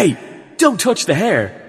Hey, don't touch the hair.